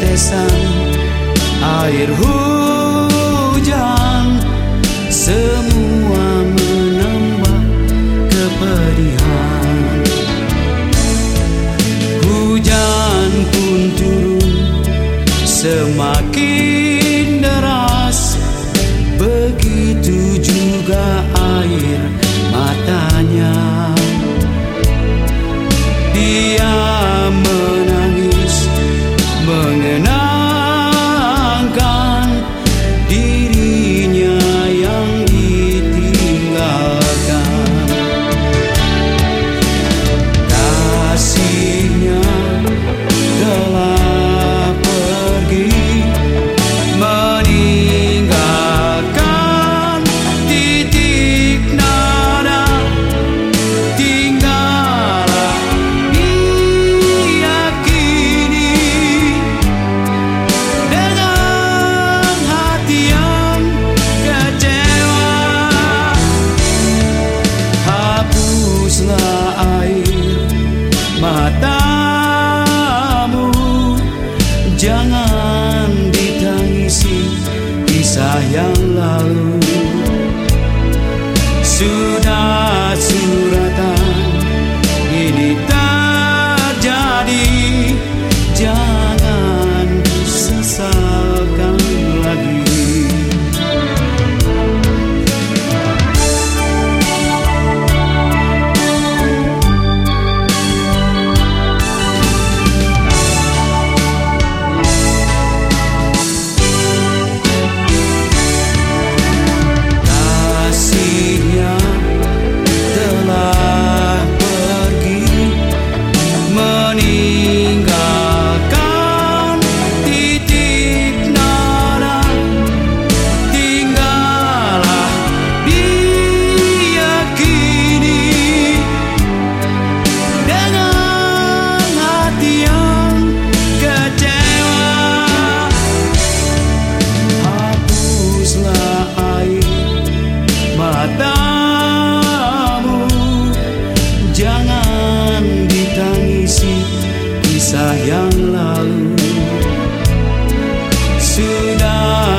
desem Hayır hu matamu. Jangan ditangisi kisah yang lalu. Sudah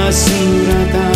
lalu sudah suratan